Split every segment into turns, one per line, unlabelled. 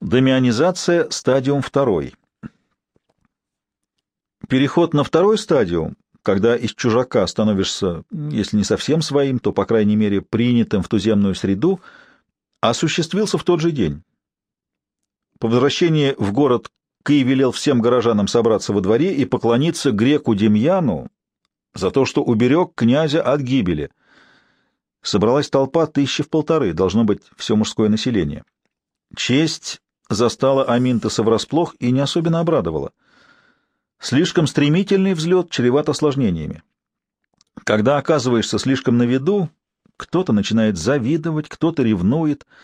Демионизация, стадиум второй. Переход на второй стадиум, когда из чужака становишься, если не совсем своим, то, по крайней мере, принятым в туземную среду, осуществился в тот же день. По возвращении в город Кый велел всем горожанам собраться во дворе и поклониться греку Демьяну за то, что уберег князя от гибели. Собралась толпа тысячи в полторы, должно быть все мужское население. Честь застала Аминтеса врасплох и не особенно обрадовала. Слишком стремительный взлет чреват осложнениями. Когда оказываешься слишком на виду, кто-то начинает завидовать, кто-то ревнует —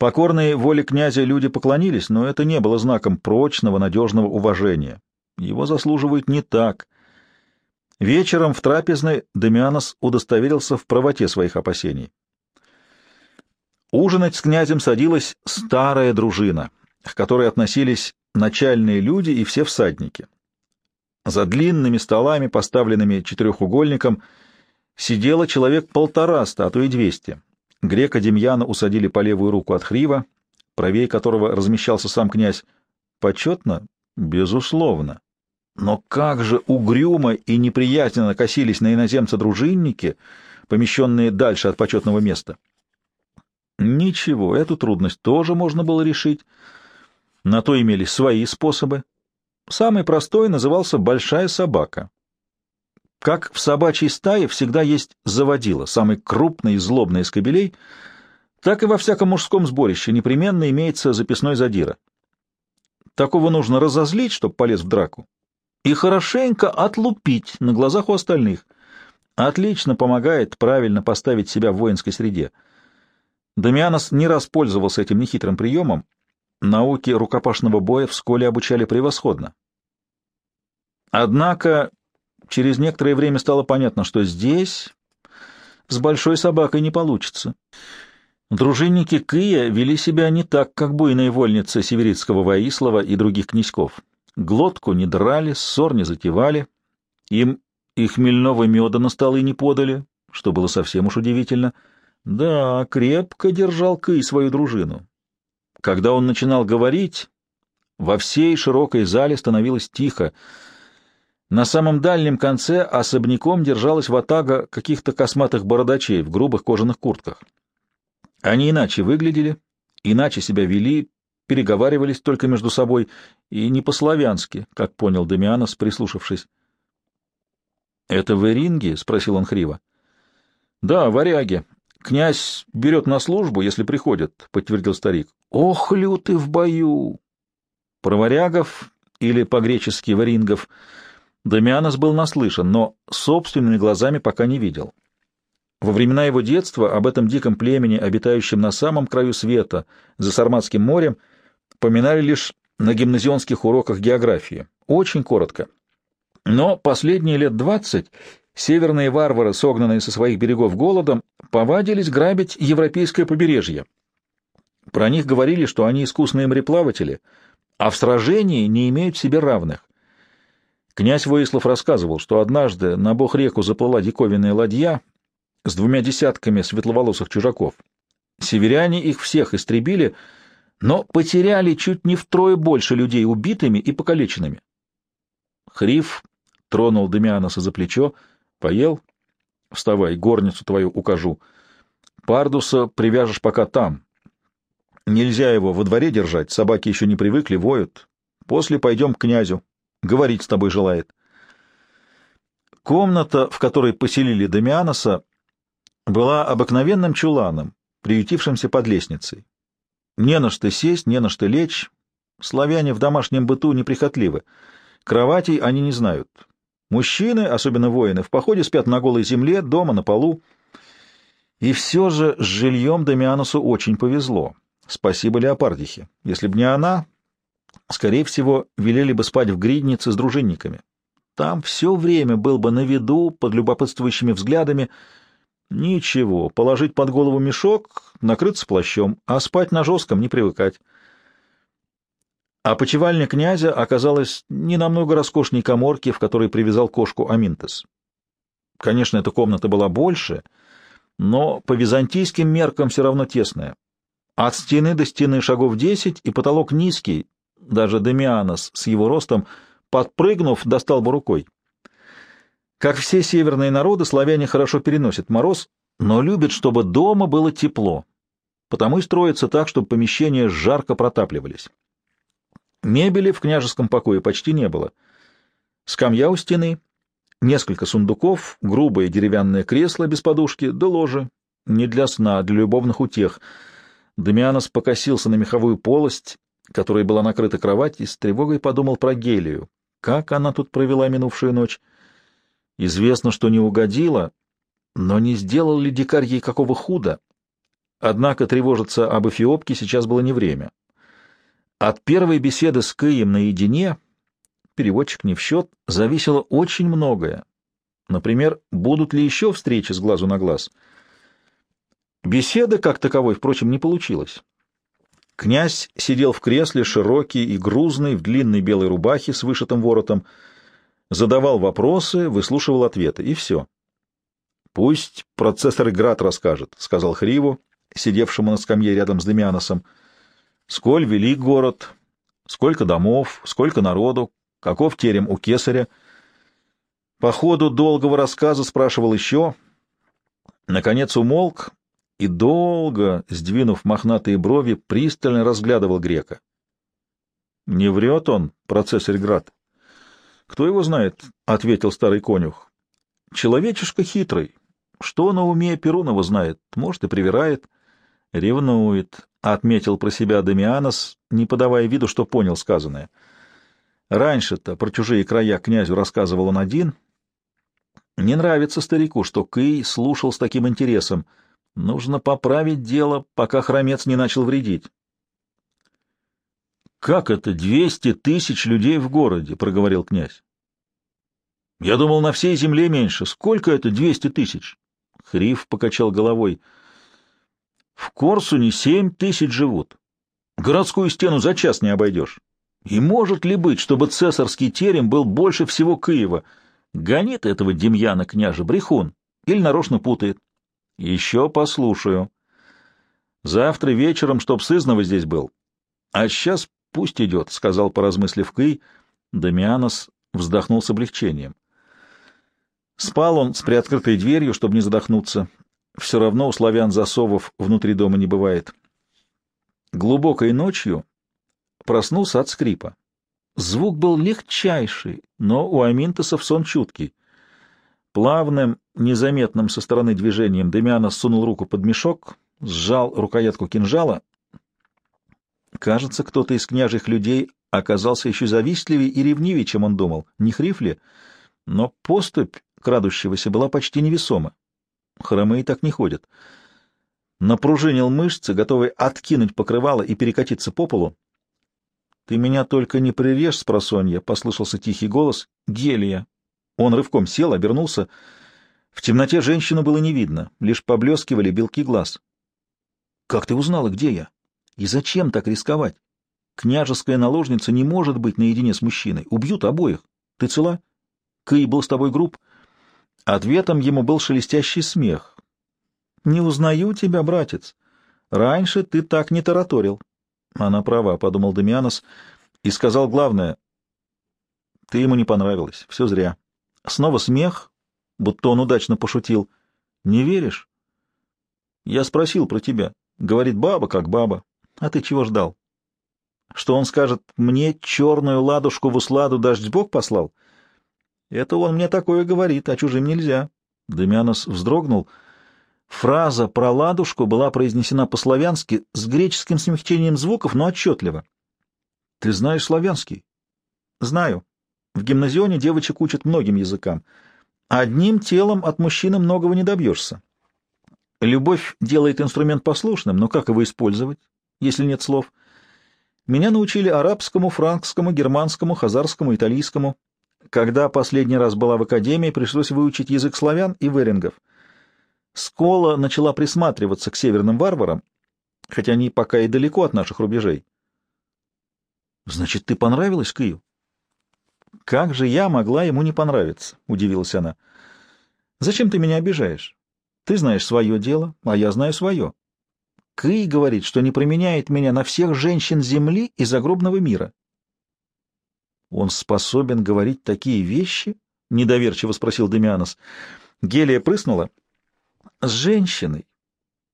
Покорные воле князя люди поклонились, но это не было знаком прочного, надежного уважения. Его заслуживают не так. Вечером в трапезной Демианос удостоверился в правоте своих опасений. Ужинать с князем садилась старая дружина, к которой относились начальные люди и все всадники. За длинными столами, поставленными четырехугольником, сидело человек полтораста, а то и двести. Грека Демьяна усадили по левую руку от Хрива, правее которого размещался сам князь. Почетно? Безусловно. Но как же угрюмо и неприятно косились на иноземца дружинники, помещенные дальше от почетного места. Ничего, эту трудность тоже можно было решить. На то имелись свои способы. Самый простой назывался «большая собака». Как в собачьей стае всегда есть заводила, самый крупный и злобный из кобелей, так и во всяком мужском сборище непременно имеется записной задира. Такого нужно разозлить, чтобы полез в драку, и хорошенько отлупить на глазах у остальных. Отлично помогает правильно поставить себя в воинской среде. Дамианос не раз пользовался этим нехитрым приемом. Науки рукопашного боя в школе обучали превосходно. Однако Через некоторое время стало понятно, что здесь с большой собакой не получится. Дружинники Кия вели себя не так, как буйные вольницы Северицкого Воислова и других князьков. Глотку не драли, ссор не затевали, им и хмельного меда на столы не подали, что было совсем уж удивительно. Да, крепко держал Кый свою дружину. Когда он начинал говорить, во всей широкой зале становилось тихо, на самом дальнем конце особняком держалась ватага каких-то косматых бородачей в грубых кожаных куртках. Они иначе выглядели, иначе себя вели, переговаривались только между собой и не по-славянски, как понял Дамианос, прислушавшись. — Это в Эринге? — спросил он хриво. — Да, варяги. Князь берет на службу, если приходят, — подтвердил старик. — Ох, лютый в бою! Про варягов, или по-гречески варингов — Дамианос был наслышан, но собственными глазами пока не видел. Во времена его детства об этом диком племени, обитающем на самом краю света, за Сарматским морем, поминали лишь на гимназионских уроках географии. Очень коротко. Но последние лет двадцать северные варвары, согнанные со своих берегов голодом, повадились грабить европейское побережье. Про них говорили, что они искусные мореплаватели, а в сражении не имеют себе равных. Князь Воислав рассказывал, что однажды на Бог-реку заплыла диковинная ладья с двумя десятками светловолосых чужаков. Северяне их всех истребили, но потеряли чуть не втрое больше людей убитыми и покалеченными. Хриф тронул Демианоса за плечо. «Поел? Вставай, горницу твою укажу. Пардуса привяжешь пока там. Нельзя его во дворе держать, собаки еще не привыкли, воют. После пойдем к князю, Говорить с тобой желает. Комната, в которой поселили Дамианоса, была обыкновенным чуланом, приютившимся под лестницей. Не на что сесть, не на что лечь. Славяне в домашнем быту неприхотливы. Кроватей они не знают. Мужчины, особенно воины, в походе спят на голой земле, дома, на полу. И все же с жильем Дамианосу очень повезло. Спасибо Леопардихе. Если б не она, скорее всего, велели бы спать в гриднице с дружинниками. Там все время был бы на виду, под любопытствующими взглядами. Ничего, положить под голову мешок, накрыться плащом, а спать на жестком не привыкать. А почевальня князя оказалась не намного роскошней коморки, в которой привязал кошку Аминтес. Конечно, эта комната была больше, но по византийским меркам все равно тесная. От стены до стены шагов десять, и потолок низкий, даже Демианос с его ростом, подпрыгнув, достал бы рукой. Как все северные народы, славяне хорошо переносят мороз, но любят, чтобы дома было тепло, потому и строятся так, чтобы помещения жарко протапливались. Мебели в княжеском покое почти не было. Скамья у стены, несколько сундуков, грубое деревянное кресло без подушки, да ложе, не для сна, а для любовных утех. Дамианос покосился на меховую полость, которой была накрыта кровать, и с тревогой подумал про Гелию. Как она тут провела минувшую ночь? Известно, что не угодила, но не сделал ли дикарь ей какого худа? Однако тревожиться об Эфиопке сейчас было не время. От первой беседы с Кыем наедине, переводчик не в счет, зависело очень многое. Например, будут ли еще встречи с глазу на глаз? Беседы, как таковой, впрочем, не получилось. Князь сидел в кресле, широкий и грузный, в длинной белой рубахе с вышитым воротом, задавал вопросы, выслушивал ответы, и все. — Пусть процессор Град расскажет, — сказал Хриву, сидевшему на скамье рядом с Демианосом. — Сколь велик город, сколько домов, сколько народу, каков терем у кесаря. По ходу долгого рассказа спрашивал еще. Наконец умолк и долго, сдвинув мохнатые брови, пристально разглядывал грека. — Не врет он, процессор Град? — Кто его знает, — ответил старый конюх. — Человечишка хитрый. Что на уме Перунова знает? Может, и привирает. — Ревнует, — отметил про себя Дамианос, не подавая виду, что понял сказанное. Раньше-то про чужие края князю рассказывал он один. Не нравится старику, что Кый слушал с таким интересом — Нужно поправить дело, пока хромец не начал вредить. «Как это двести тысяч людей в городе?» — проговорил князь. «Я думал, на всей земле меньше. Сколько это двести тысяч?» Хриф покачал головой. «В Корсуне семь тысяч живут. Городскую стену за час не обойдешь. И может ли быть, чтобы цесарский терем был больше всего Киева? Гонит этого Демьяна княжа брехун или нарочно путает?» Еще послушаю. Завтра вечером, чтоб сызнова здесь был. А сейчас пусть идет, — сказал, поразмыслив Кый. Дамианос вздохнул с облегчением. Спал он с приоткрытой дверью, чтобы не задохнуться. Все равно у славян засовов внутри дома не бывает. Глубокой ночью проснулся от скрипа. Звук был легчайший, но у Аминтосов сон чуткий. Плавным, незаметным со стороны движением Демиана сунул руку под мешок, сжал рукоятку кинжала. Кажется, кто-то из княжих людей оказался еще завистливее и ревнивее, чем он думал. Не хриф ли? Но поступь крадущегося была почти невесома. Хромые так не ходят. Напружинил мышцы, готовый откинуть покрывало и перекатиться по полу. — Ты меня только не прирежь, спросонья, — послышался тихий голос. — Гелия, он рывком сел, обернулся. В темноте женщину было не видно, лишь поблескивали белки глаз. — Как ты узнала, где я? И зачем так рисковать? Княжеская наложница не может быть наедине с мужчиной. Убьют обоих. Ты цела? Кый был с тобой груб? Ответом ему был шелестящий смех. — Не узнаю тебя, братец. Раньше ты так не тараторил. — Она права, — подумал Дамианос, и сказал главное. — Ты ему не понравилась. Все зря. Снова смех, будто он удачно пошутил. «Не веришь?» «Я спросил про тебя. Говорит, баба как баба. А ты чего ждал?» «Что он скажет, мне черную ладушку в усладу дождь Бог послал?» «Это он мне такое говорит, а чужим нельзя». Демянос вздрогнул. Фраза про ладушку была произнесена по-славянски с греческим смягчением звуков, но отчетливо. «Ты знаешь славянский?» «Знаю. В гимназионе девочек учат многим языкам. Одним телом от мужчины многого не добьешься. Любовь делает инструмент послушным, но как его использовать, если нет слов? Меня научили арабскому, франкскому, германскому, хазарскому, итальянскому. Когда последний раз была в академии, пришлось выучить язык славян и верингов. Скола начала присматриваться к северным варварам, хотя они пока и далеко от наших рубежей. — Значит, ты понравилась Кию? Как же я могла ему не понравиться? — удивилась она. — Зачем ты меня обижаешь? Ты знаешь свое дело, а я знаю свое. Кый говорит, что не променяет меня на всех женщин Земли и загробного мира. Он способен говорить такие вещи? — недоверчиво спросил Демианос. Гелия прыснула. — С женщиной.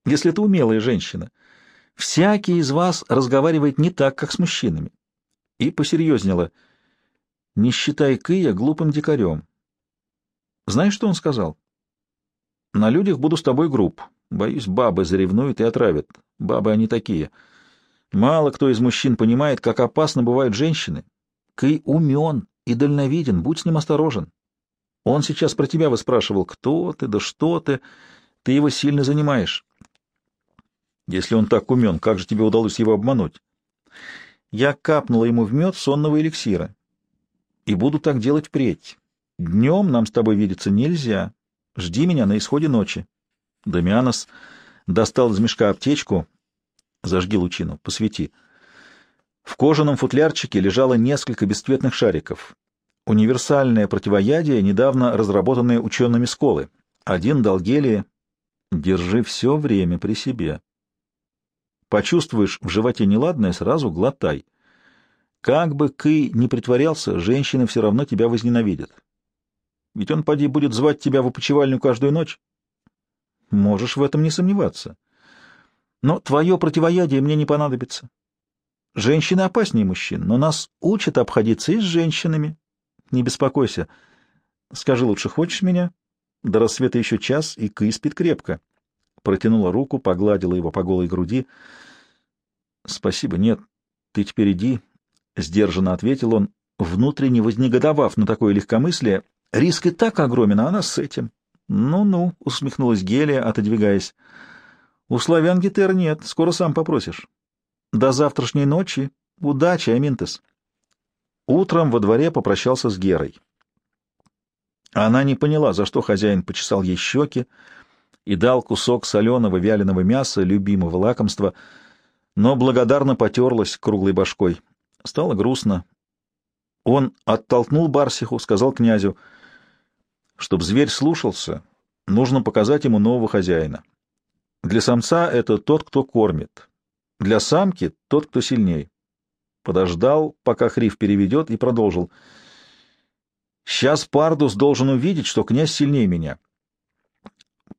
Если это умелая женщина. Всякий из вас разговаривает не так, как с мужчинами. И посерьезнела. Не считай Кыя глупым дикарем. Знаешь, что он сказал? На людях буду с тобой груб. Боюсь, бабы заревнуют и отравят. Бабы они такие. Мало кто из мужчин понимает, как опасно бывают женщины. Кый умен и дальновиден, будь с ним осторожен. Он сейчас про тебя выспрашивал, кто ты, да что ты. Ты его сильно занимаешь. Если он так умен, как же тебе удалось его обмануть? Я капнула ему в мед сонного эликсира. И буду так делать впредь. Днем нам с тобой видеться нельзя. Жди меня на исходе ночи. Дамианос достал из мешка аптечку. Зажги лучину, посвети. В кожаном футлярчике лежало несколько бесцветных шариков. Универсальное противоядие, недавно разработанное учеными Сколы. Один дал гелия. Держи все время при себе. Почувствуешь в животе неладное, сразу глотай. Как бы Кы не притворялся, женщины все равно тебя возненавидят. Ведь он, поди, будет звать тебя в опочивальню каждую ночь. Можешь в этом не сомневаться. Но твое противоядие мне не понадобится. Женщины опаснее мужчин, но нас учат обходиться и с женщинами. Не беспокойся. Скажи лучше, хочешь меня? До рассвета еще час, и Кы спит крепко. Протянула руку, погладила его по голой груди. Спасибо, нет, ты теперь иди, — сдержанно ответил он, внутренне вознегодовав на такое легкомыслие, Риск и так огромен, а она с этим. Ну-ну, усмехнулась Гелия, отодвигаясь. У славян гитер нет, скоро сам попросишь. До завтрашней ночи. Удачи, Аминтес. Утром во дворе попрощался с Герой. Она не поняла, за что хозяин почесал ей щеки и дал кусок соленого вяленого мяса, любимого лакомства, но благодарно потерлась круглой башкой. Стало грустно. Он оттолкнул Барсиху, сказал князю — чтобы зверь слушался, нужно показать ему нового хозяина. Для самца это тот, кто кормит. Для самки — тот, кто сильней. Подождал, пока Хриф переведет, и продолжил. «Сейчас Пардус должен увидеть, что князь сильнее меня.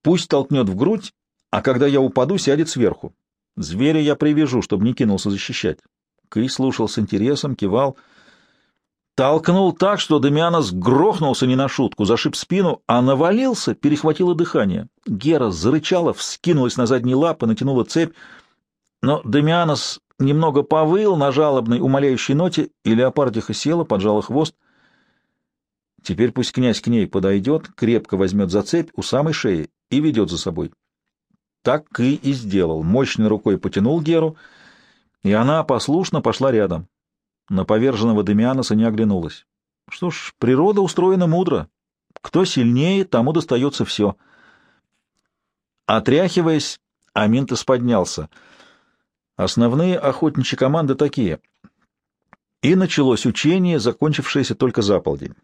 Пусть толкнет в грудь, а когда я упаду, сядет сверху. Зверя я привяжу, чтобы не кинулся защищать». Кый слушал с интересом, кивал — Толкнул так, что Дамианос грохнулся не на шутку, зашиб спину, а навалился, перехватило дыхание. Гера зарычала, вскинулась на задние лапы, натянула цепь, но Дамианос немного повыл на жалобной, умоляющей ноте, и леопардиха села, поджала хвост. Теперь пусть князь к ней подойдет, крепко возьмет за цепь у самой шеи и ведет за собой. Так и и сделал. Мощной рукой потянул Геру, и она послушно пошла рядом. На поверженного Демианоса не оглянулась. Что ж, природа устроена мудро. Кто сильнее, тому достается все. Отряхиваясь, Аминтес поднялся. Основные охотничьи команды такие. И началось учение, закончившееся только за полдень.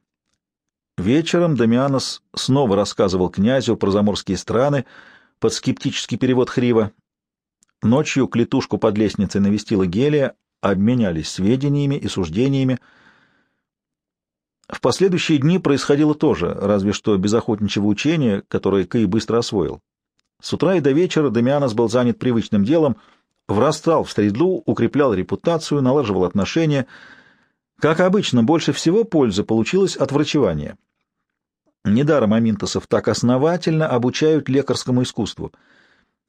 Вечером Дамианос снова рассказывал князю про заморские страны под скептический перевод Хрива. Ночью клетушку под лестницей навестила Гелия, обменялись сведениями и суждениями. В последующие дни происходило то же, разве что без охотничьего учения, которое Кэй быстро освоил. С утра и до вечера Дамианос был занят привычным делом, врастал в среду, укреплял репутацию, налаживал отношения. Как обычно, больше всего пользы получилось от врачевания. Недаром аминтосов так основательно обучают лекарскому искусству.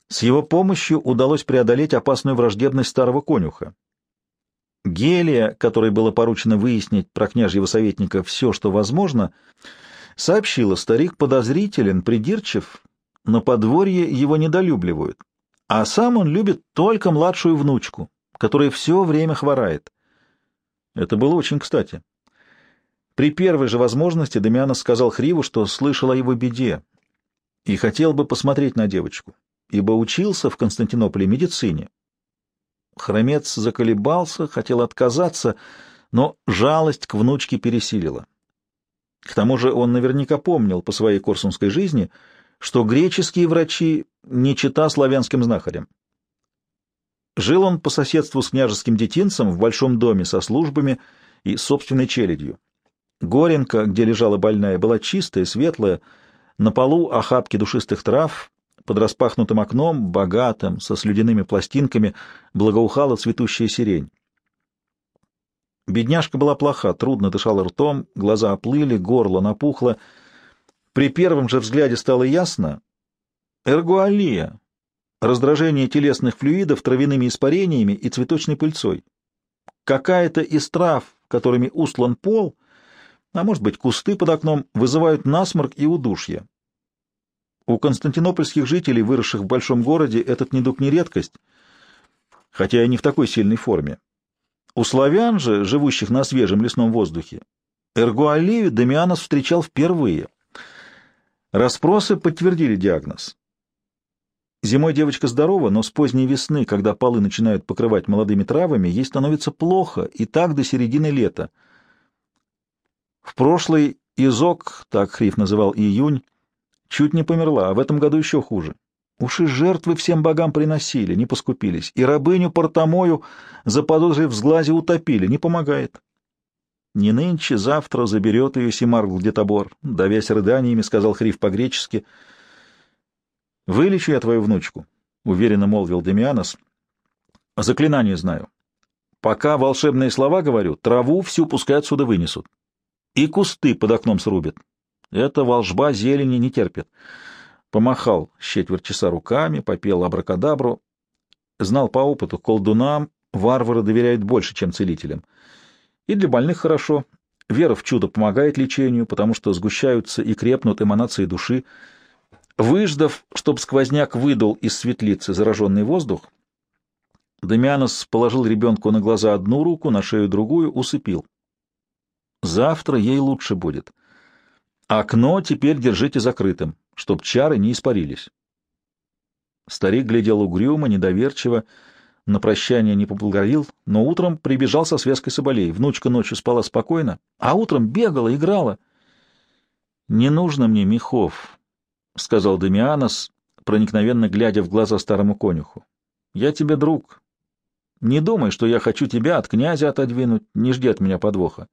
С его помощью удалось преодолеть опасную враждебность старого конюха. Гелия, которой было поручено выяснить про княжьего советника все, что возможно, сообщила, старик подозрителен, придирчив, но подворье его недолюбливают, а сам он любит только младшую внучку, которая все время хворает. Это было очень кстати. При первой же возможности Дамианос сказал Хриву, что слышал о его беде и хотел бы посмотреть на девочку, ибо учился в Константинополе медицине, Хромец заколебался, хотел отказаться, но жалость к внучке пересилила. К тому же он наверняка помнил по своей корсунской жизни, что греческие врачи не чита славянским знахарям. Жил он по соседству с княжеским детинцем в большом доме со службами и собственной челядью. Горенка, где лежала больная, была чистая, светлая, на полу охапки душистых трав, под распахнутым окном, богатым, со слюдяными пластинками, благоухала цветущая сирень. Бедняжка была плоха, трудно дышала ртом, глаза оплыли, горло напухло. При первом же взгляде стало ясно — эргуалия, раздражение телесных флюидов травяными испарениями и цветочной пыльцой. Какая-то из трав, которыми устлан пол, а может быть кусты под окном, вызывают насморк и удушье. У константинопольских жителей, выросших в большом городе, этот недуг не редкость, хотя и не в такой сильной форме. У славян же, живущих на свежем лесном воздухе, эргуалию Дамианос встречал впервые. Распросы подтвердили диагноз. Зимой девочка здорова, но с поздней весны, когда полы начинают покрывать молодыми травами, ей становится плохо, и так до середины лета. В прошлый изок, так Хриф называл июнь, Чуть не померла, а в этом году еще хуже. Уж и жертвы всем богам приносили, не поскупились, и рабыню Портомою, заподозрив в сглазе, утопили, не помогает. Не нынче, завтра заберет ее Симаргл Детобор, давясь рыданиями, сказал Хриф по-гречески. — Вылечу я твою внучку, — уверенно молвил Демианос. — Заклинание знаю. Пока волшебные слова говорю, траву всю пускай отсюда вынесут. И кусты под окном срубят. Эта волжба зелени не терпит. Помахал с четверть часа руками, попел абракадабру. Знал по опыту, колдунам варвары доверяют больше, чем целителям. И для больных хорошо. Вера в чудо помогает лечению, потому что сгущаются и крепнут эманации души. Выждав, чтоб сквозняк выдал из светлицы зараженный воздух, Дамианос положил ребенку на глаза одну руку, на шею другую, усыпил. Завтра ей лучше будет. Окно теперь держите закрытым, чтоб чары не испарились. Старик глядел угрюмо, недоверчиво, на прощание не поблагодарил, но утром прибежал со связкой соболей. Внучка ночью спала спокойно, а утром бегала, играла. — Не нужно мне мехов, — сказал Демианос, проникновенно глядя в глаза старому конюху. — Я тебе друг. Не думай, что я хочу тебя от князя отодвинуть, не жди от меня подвоха.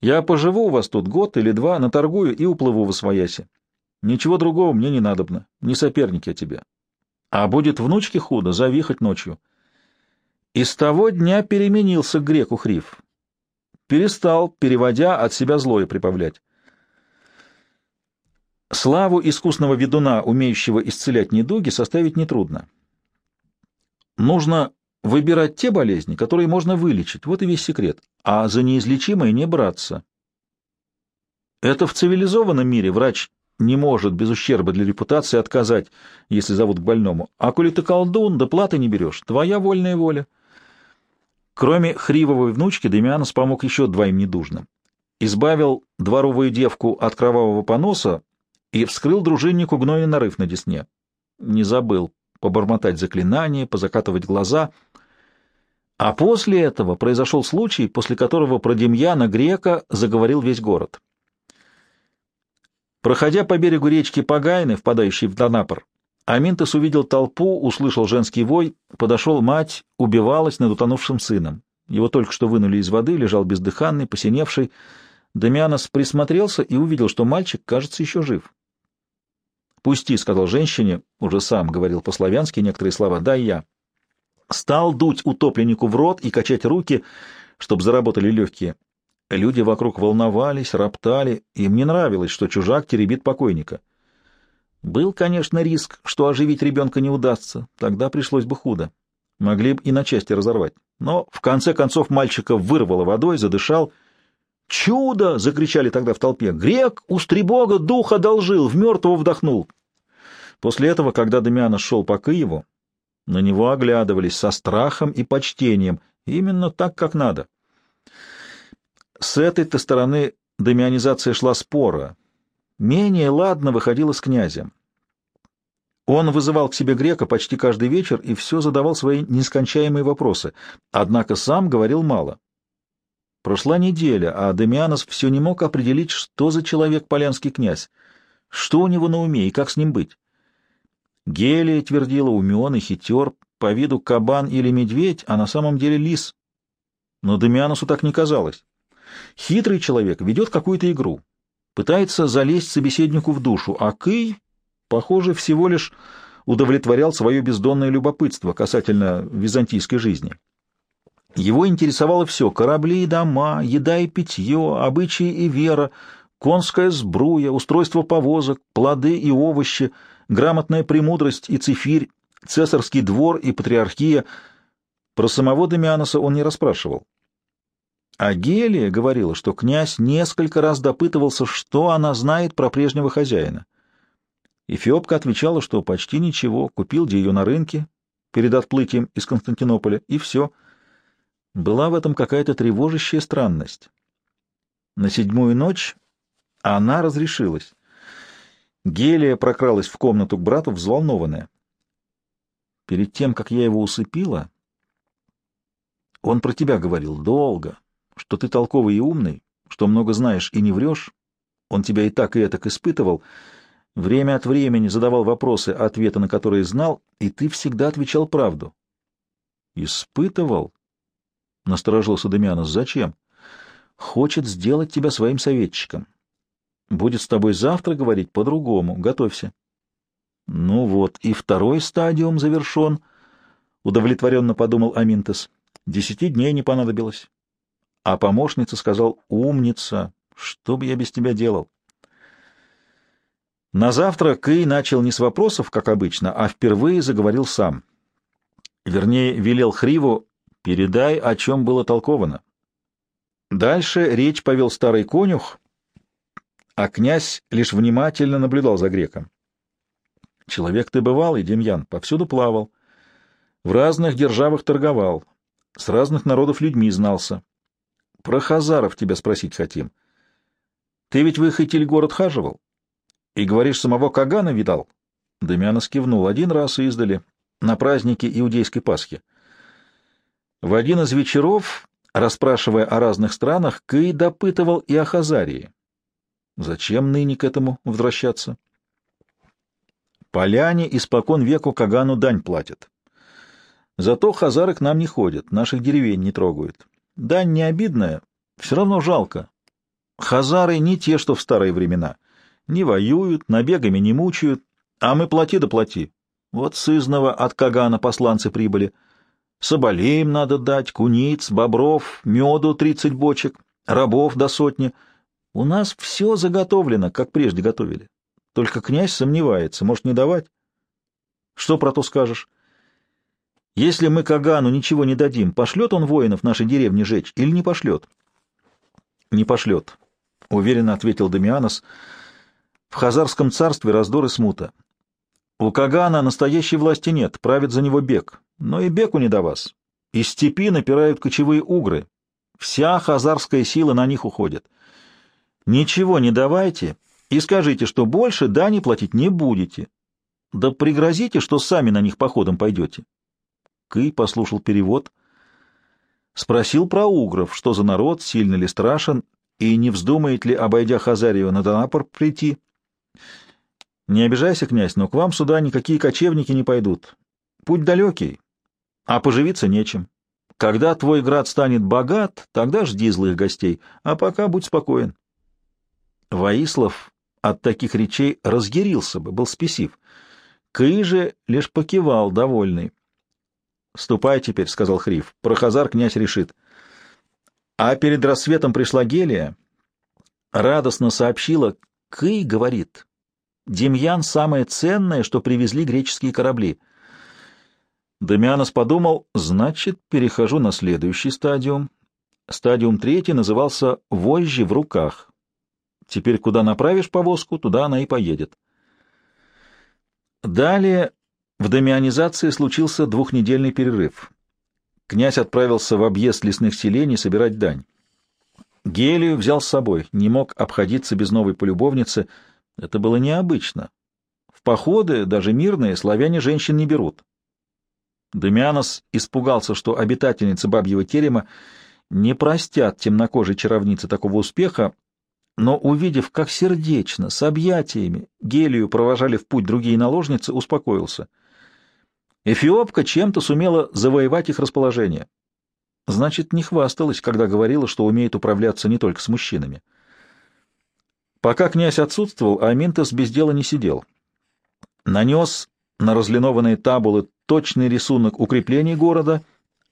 Я поживу у вас тут год или два, наторгую и уплыву в освояси. Ничего другого мне не надобно, не соперник я тебе. А будет внучке худо, зови хоть ночью. И с того дня переменился к греку Хриф. Перестал, переводя, от себя злое прибавлять. Славу искусного ведуна, умеющего исцелять недуги, составить нетрудно. Нужно выбирать те болезни, которые можно вылечить. Вот и весь секрет. А за неизлечимые не браться. Это в цивилизованном мире врач не может без ущерба для репутации отказать, если зовут к больному. А коли ты колдун, да платы не берешь, твоя вольная воля. Кроме хривовой внучки, Демианос помог еще двоим недужным. Избавил дворовую девку от кровавого поноса и вскрыл дружиннику гнойный нарыв на десне. Не забыл побормотать заклинание, позакатывать глаза — а после этого произошел случай, после которого про Демьяна Грека заговорил весь город. Проходя по берегу речки Пагайны, впадающей в Донапор, Аминтес увидел толпу, услышал женский вой, подошел мать, убивалась над утонувшим сыном. Его только что вынули из воды, лежал бездыханный, посиневший. Дамианос присмотрелся и увидел, что мальчик, кажется, еще жив. «Пусти», — сказал женщине, уже сам говорил по-славянски некоторые слова, — «дай я» стал дуть утопленнику в рот и качать руки, чтобы заработали легкие. Люди вокруг волновались, роптали, им не нравилось, что чужак теребит покойника. Был, конечно, риск, что оживить ребенка не удастся, тогда пришлось бы худо. Могли бы и на части разорвать. Но в конце концов мальчика вырвало водой, задышал. «Чудо!» — закричали тогда в толпе. «Грек у Стребога дух одолжил, в мертвого вдохнул». После этого, когда Дамиана шел по Киеву, на него оглядывались со страхом и почтением, именно так, как надо. С этой-то стороны демионизация шла спора. Менее ладно выходила с князем. Он вызывал к себе грека почти каждый вечер и все задавал свои нескончаемые вопросы, однако сам говорил мало. Прошла неделя, а Демианос все не мог определить, что за человек полянский князь, что у него на уме и как с ним быть. Гелия твердила умен и хитер, по виду кабан или медведь, а на самом деле лис. Но Дамианусу так не казалось. Хитрый человек ведет какую-то игру, пытается залезть собеседнику в душу, а Кый, похоже, всего лишь удовлетворял свое бездонное любопытство касательно византийской жизни. Его интересовало все — корабли и дома, еда и питье, обычаи и вера, конская сбруя, устройство повозок, плоды и овощи, грамотная премудрость и цифирь, цесарский двор и патриархия. Про самого Дамианоса он не расспрашивал. А Гелия говорила, что князь несколько раз допытывался, что она знает про прежнего хозяина. Эфиопка отвечала, что почти ничего, купил где ее на рынке перед отплытием из Константинополя, и все. Была в этом какая-то тревожащая странность. На седьмую ночь она разрешилась. Гелия прокралась в комнату к брату, взволнованная. Перед тем, как я его усыпила, он про тебя говорил долго, что ты толковый и умный, что много знаешь и не врешь. Он тебя и так, и этак испытывал. Время от времени задавал вопросы, ответы на которые знал, и ты всегда отвечал правду. «Испытывал?» — насторожился Демьянос. «Зачем?» «Хочет сделать тебя своим советчиком. Будет с тобой завтра говорить по-другому. Готовься». «Ну вот, и второй стадиум завершен», — удовлетворенно подумал Аминтес. «Десяти дней не понадобилось». А помощница сказал «Умница! Что бы я без тебя делал?» На завтра Кэй начал не с вопросов, как обычно, а впервые заговорил сам. Вернее, велел Хриву «передай, о чем было толковано». Дальше речь повел старый конюх, а князь лишь внимательно наблюдал за греком. Человек ты бывалый, Демьян, повсюду плавал, в разных державах торговал, с разных народов людьми знался. Про хазаров тебя спросить хотим. Ты ведь в их город хаживал? И, говоришь, самого Кагана видал? Дамианос кивнул один раз и издали, на празднике Иудейской Пасхи. В один из вечеров, расспрашивая о разных странах, Кый допытывал и о Хазарии. Зачем ныне к этому возвращаться? Поляне испокон веку Кагану дань платят. Зато хазары к нам не ходят, наших деревень не трогают. Дань не обидная, все равно жалко. Хазары не те, что в старые времена. Не воюют, набегами не мучают, а мы плати да плати. Вот сызного от Кагана посланцы прибыли. Соболеем надо дать, куниц, бобров, меду тридцать бочек, рабов до сотни. У нас все заготовлено, как прежде готовили. Только князь сомневается, может не давать. Что про то скажешь? Если мы Кагану ничего не дадим, пошлет он воинов нашей деревни жечь или не пошлет? — Не пошлет, — уверенно ответил Дамианос. — В Хазарском царстве раздор и смута. У Кагана настоящей власти нет, правит за него бег. Но и беку не до вас. Из степи напирают кочевые угры. Вся хазарская сила на них уходит. Ничего не давайте и скажите, что больше дани платить не будете. Да пригрозите, что сами на них походом пойдете. Кый послушал перевод, спросил про угров, что за народ, сильно ли страшен, и не вздумает ли, обойдя Хазарию, на Донапор прийти. Не обижайся, князь, но к вам сюда никакие кочевники не пойдут. Путь далекий, а поживиться нечем. Когда твой град станет богат, тогда жди злых гостей, а пока будь спокоен. Воислав от таких речей разъярился бы, был спесив. Кый же лишь покивал, довольный. «Ступай теперь», — сказал Хриф. «Про Хазар князь решит». А перед рассветом пришла Гелия, радостно сообщила, «Кый, — говорит, — Демьян — самое ценное, что привезли греческие корабли». Дамианос подумал, значит, перехожу на следующий стадиум. Стадиум третий назывался «Вожжи в руках». Теперь куда направишь повозку, туда она и поедет. Далее в домианизации случился двухнедельный перерыв. Князь отправился в объезд лесных селений собирать дань. Гелию взял с собой, не мог обходиться без новой полюбовницы. Это было необычно. В походы, даже мирные, славяне женщин не берут. Демианос испугался, что обитательницы бабьего терема не простят темнокожей чаровнице такого успеха, но, увидев, как сердечно, с объятиями, Гелию провожали в путь другие наложницы, успокоился — Эфиопка чем-то сумела завоевать их расположение. Значит, не хвасталась, когда говорила, что умеет управляться не только с мужчинами. Пока князь отсутствовал, Аминтес без дела не сидел. Нанес на разлинованные табулы точный рисунок укреплений города,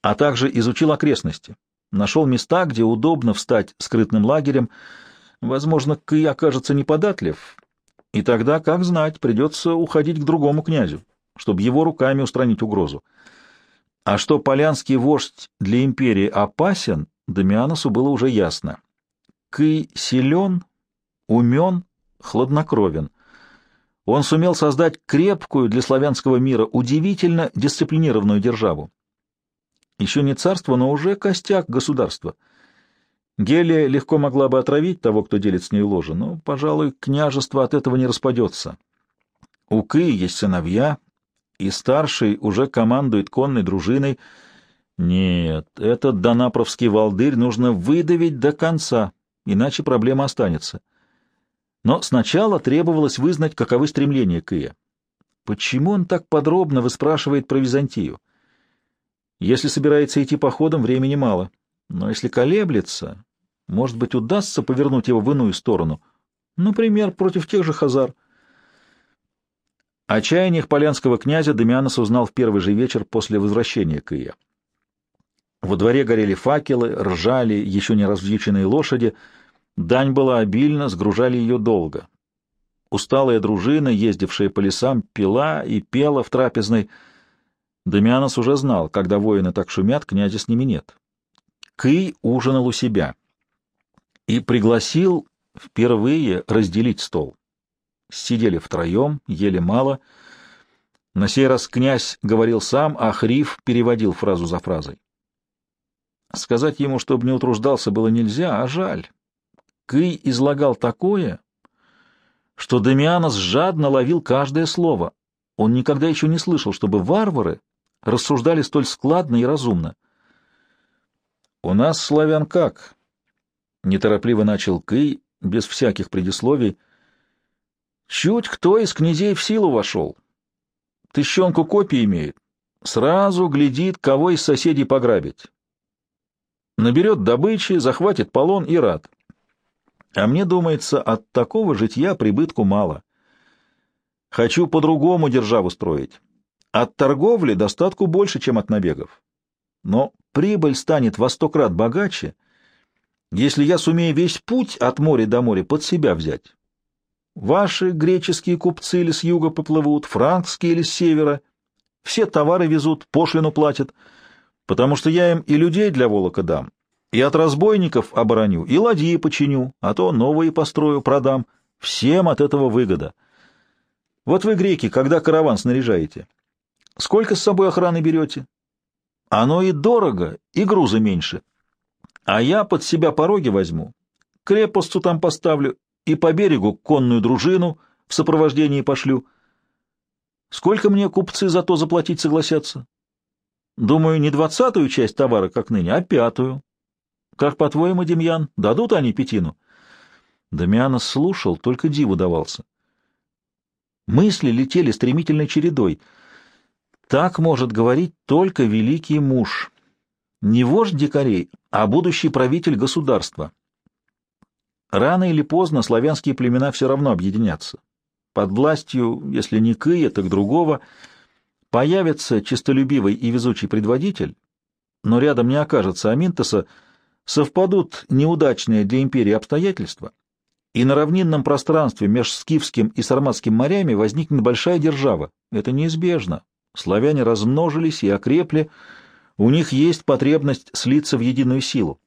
а также изучил окрестности. Нашел места, где удобно встать скрытным лагерем. Возможно, Кы окажется неподатлив, и тогда, как знать, придется уходить к другому князю, чтобы его руками устранить угрозу. А что полянский вождь для империи опасен, Дамианосу было уже ясно. Кы силен, умен, хладнокровен. Он сумел создать крепкую для славянского мира, удивительно дисциплинированную державу. Еще не царство, но уже костяк государства. Гелия легко могла бы отравить того, кто делит с ней ложе, но, пожалуй, княжество от этого не распадется. У Кы есть сыновья, и старший уже командует конной дружиной. Нет, этот донапровский волдырь нужно выдавить до конца, иначе проблема останется. Но сначала требовалось вызнать, каковы стремления Кыя. Почему он так подробно выспрашивает про Византию? Если собирается идти походом, времени мало. Но если колеблется, может быть, удастся повернуть его в иную сторону. Например, против тех же хазар. О чаяниях полянского князя Дамианос узнал в первый же вечер после возвращения Кыя. Во дворе горели факелы, ржали еще не развьюченные лошади — Дань была обильна, сгружали ее долго. Усталая дружина, ездившая по лесам, пила и пела в трапезной. Дамианос уже знал, когда воины так шумят, князя с ними нет. Кый ужинал у себя и пригласил впервые разделить стол. Сидели втроем, ели мало. На сей раз князь говорил сам, а Хриф переводил фразу за фразой. Сказать ему, чтобы не утруждался, было нельзя, а жаль. Кый излагал такое, что Демианос жадно ловил каждое слово. Он никогда еще не слышал, чтобы варвары рассуждали столь складно и разумно. «У нас, славян, как?» — неторопливо начал Кый, без всяких предисловий. «Чуть кто из князей в силу вошел. Тыщенку копии имеет. Сразу глядит, кого из соседей пограбить. Наберет добычи, захватит полон и рад. А мне думается, от такого житья прибытку мало. Хочу по-другому державу строить. От торговли достатку больше, чем от набегов. Но прибыль станет во сто крат богаче, если я сумею весь путь от моря до моря под себя взять. Ваши греческие купцы или с юга поплывут, франкские или с севера. Все товары везут, пошлину платят, потому что я им и людей для волока дам, и от разбойников обороню, и ладьи починю, а то новые построю, продам. Всем от этого выгода. Вот вы, греки, когда караван снаряжаете, сколько с собой охраны берете? Оно и дорого, и груза меньше. А я под себя пороги возьму, крепостцу там поставлю и по берегу конную дружину в сопровождении пошлю. Сколько мне купцы за то заплатить согласятся? Думаю, не двадцатую часть товара, как ныне, а пятую. Как по-твоему, Демьян, дадут они пятину? Дамианос слушал, только диву давался. Мысли летели стремительной чередой. Так может говорить только великий муж. Не вождь дикарей, а будущий правитель государства. Рано или поздно славянские племена все равно объединятся. Под властью, если не Кыя, так другого, появится честолюбивый и везучий предводитель, но рядом не окажется Аминтоса, совпадут неудачные для империи обстоятельства, и на равнинном пространстве между Скифским и Сарматским морями возникнет большая держава. Это неизбежно. Славяне размножились и окрепли, у них есть потребность слиться в единую силу.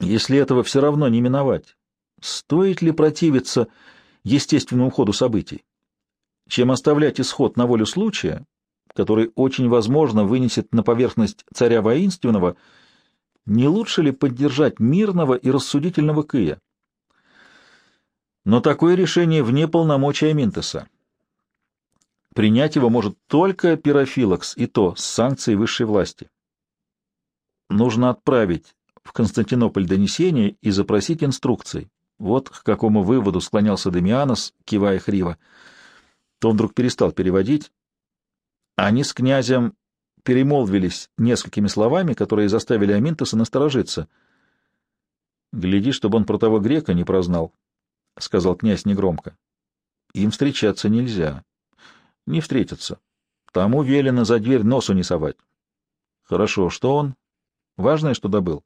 Если этого все равно не миновать, стоит ли противиться естественному ходу событий? Чем оставлять исход на волю случая, который очень возможно вынесет на поверхность царя воинственного – не лучше ли поддержать мирного и рассудительного Кыя? Но такое решение вне полномочия Минтеса. Принять его может только пирофилакс, и то с санкцией высшей власти. Нужно отправить в Константинополь донесение и запросить инструкций. Вот к какому выводу склонялся Демианос, кивая хриво. То вдруг перестал переводить. Они с князем перемолвились несколькими словами, которые заставили Аминтоса насторожиться. «Гляди, чтобы он про того грека не прознал», — сказал князь негромко. «Им встречаться нельзя. Не встретятся. Тому велено за дверь носу не совать». «Хорошо. Что он? Важное, что добыл?»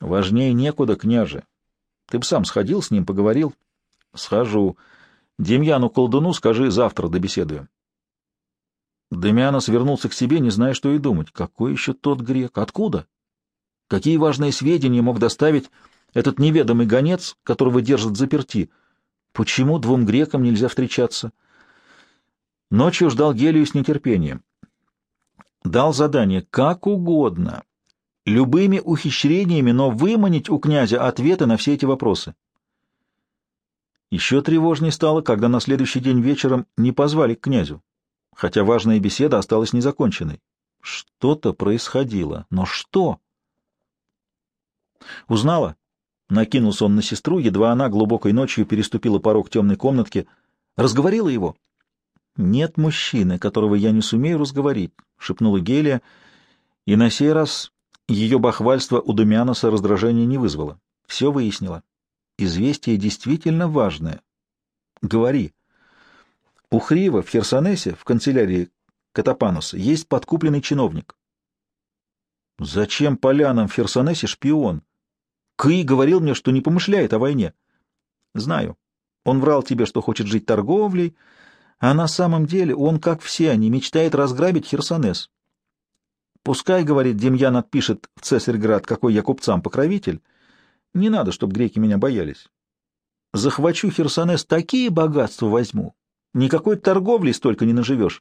«Важнее некуда, княже. Ты бы сам сходил с ним, поговорил?» «Схожу. Демьяну колдуну скажи, завтра добеседуем». Демианос вернулся к себе, не зная, что и думать. Какой еще тот грек? Откуда? Какие важные сведения мог доставить этот неведомый гонец, которого держат заперти? Почему двум грекам нельзя встречаться? Ночью ждал Гелию с нетерпением. Дал задание как угодно, любыми ухищрениями, но выманить у князя ответы на все эти вопросы. Еще тревожней стало, когда на следующий день вечером не позвали к князю хотя важная беседа осталась незаконченной. Что-то происходило. Но что? Узнала? Накинулся он на сестру, едва она глубокой ночью переступила порог темной комнатки. Разговорила его? Нет мужчины, которого я не сумею разговорить, шепнула Гелия, и на сей раз ее бахвальство у Думяноса раздражения не вызвало. Все выяснила. Известие действительно важное. Говори. У Хрива в Херсонесе, в канцелярии Катапануса, есть подкупленный чиновник. Зачем полянам в Херсонесе шпион? Кый говорил мне, что не помышляет о войне. Знаю. Он врал тебе, что хочет жить торговлей, а на самом деле он, как все они, мечтает разграбить Херсонес. Пускай, говорит, Демьян отпишет в Цесарьград, какой я купцам покровитель. Не надо, чтобы греки меня боялись. Захвачу Херсонес, такие богатства возьму, Никакой торговли столько не наживешь.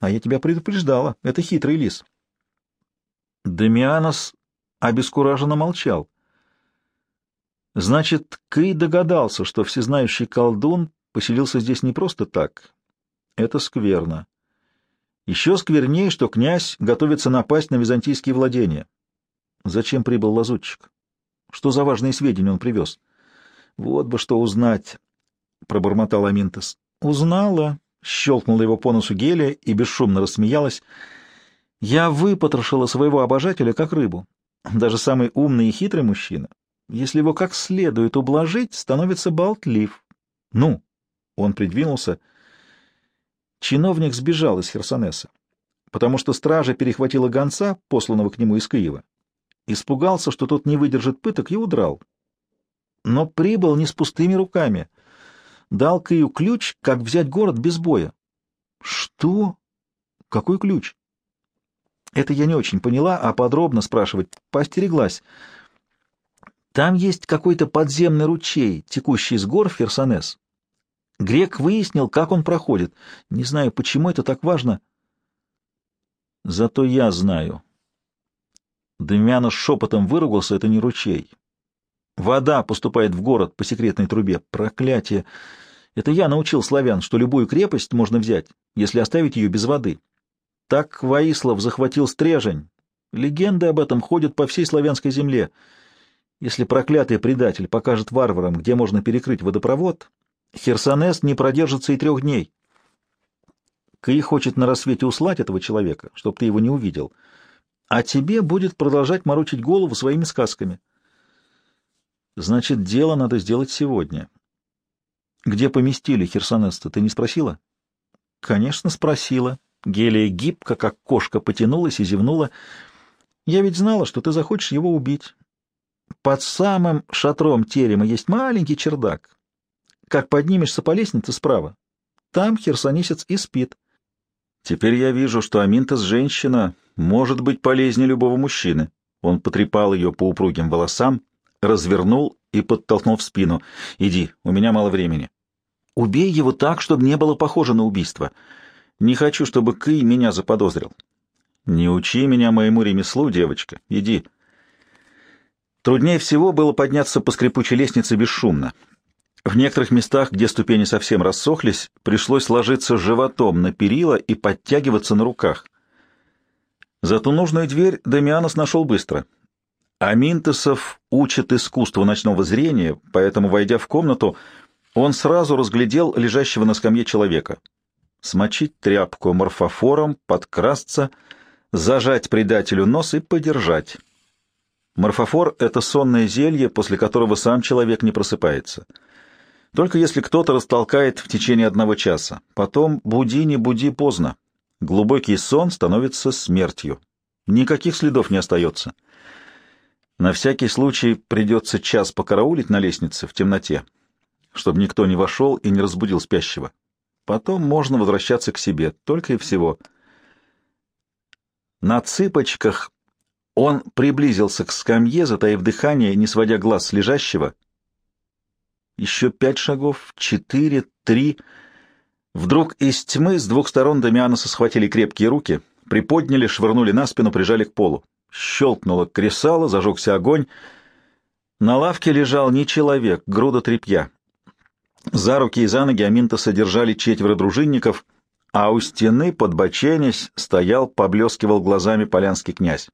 А я тебя предупреждала. Это хитрый лис. Демианос обескураженно молчал. Значит, Кей догадался, что всезнающий колдун поселился здесь не просто так. Это скверно. Еще сквернее, что князь готовится напасть на византийские владения. Зачем прибыл лазутчик? Что за важные сведения он привез? Вот бы что узнать, — пробормотал Аминтес. «Узнала», — щелкнула его по носу гелия и бесшумно рассмеялась. «Я выпотрошила своего обожателя, как рыбу. Даже самый умный и хитрый мужчина, если его как следует ублажить, становится болтлив. Ну?» — он придвинулся. Чиновник сбежал из Херсонеса, потому что стража перехватила гонца, посланного к нему из Киева. Испугался, что тот не выдержит пыток, и удрал. Но прибыл не с пустыми руками — дал Кию ключ, как взять город без боя. Что? Какой ключ? Это я не очень поняла, а подробно спрашивать постереглась. Там есть какой-то подземный ручей, текущий с гор в Херсонес. Грек выяснил, как он проходит. Не знаю, почему это так важно. Зато я знаю. Демьянов шепотом выругался, это не ручей. Вода поступает в город по секретной трубе. Проклятие! Это я научил славян, что любую крепость можно взять, если оставить ее без воды. Так Ваислав захватил Стрежень. Легенды об этом ходят по всей славянской земле. Если проклятый предатель покажет варварам, где можно перекрыть водопровод, Херсонес не продержится и трех дней. Кай хочет на рассвете услать этого человека, чтобы ты его не увидел, а тебе будет продолжать морочить голову своими сказками. Значит, дело надо сделать сегодня. Где поместили Херсонеста, ты не спросила? Конечно, спросила. Гелия гибко, как кошка, потянулась и зевнула. Я ведь знала, что ты захочешь его убить. Под самым шатром терема есть маленький чердак. Как поднимешься по лестнице справа, там херсонесец и спит. Теперь я вижу, что Аминтас женщина может быть полезнее любого мужчины. Он потрепал ее по упругим волосам, развернул и подтолкнул в спину. «Иди, у меня мало времени». «Убей его так, чтобы не было похоже на убийство. Не хочу, чтобы Кый меня заподозрил». «Не учи меня моему ремеслу, девочка. Иди». Труднее всего было подняться по скрипучей лестнице бесшумно. В некоторых местах, где ступени совсем рассохлись, пришлось ложиться животом на перила и подтягиваться на руках. Зато нужную дверь Дамианос нашел быстро — Аминтесов учат искусству ночного зрения, поэтому, войдя в комнату, он сразу разглядел лежащего на скамье человека. смочить тряпку морфофором, подкрасться, зажать предателю нос и подержать. Морфофор — это сонное зелье, после которого сам человек не просыпается. Только если кто-то растолкает в течение одного часа. Потом буди, не буди, поздно. Глубокий сон становится смертью. Никаких следов не остается. На всякий случай придется час покараулить на лестнице в темноте, чтобы никто не вошел и не разбудил спящего. Потом можно возвращаться к себе, только и всего. На цыпочках он приблизился к скамье, затаив дыхание, не сводя глаз с лежащего. Еще пять шагов, четыре, три. Вдруг из тьмы с двух сторон Дамианоса схватили крепкие руки, приподняли, швырнули на спину, прижали к полу. Щелкнуло кресало, зажегся огонь. На лавке лежал не человек, груда тряпья. За руки и за ноги Аминта содержали четверо дружинников, а у стены, подбоченясь, стоял, поблескивал глазами полянский князь.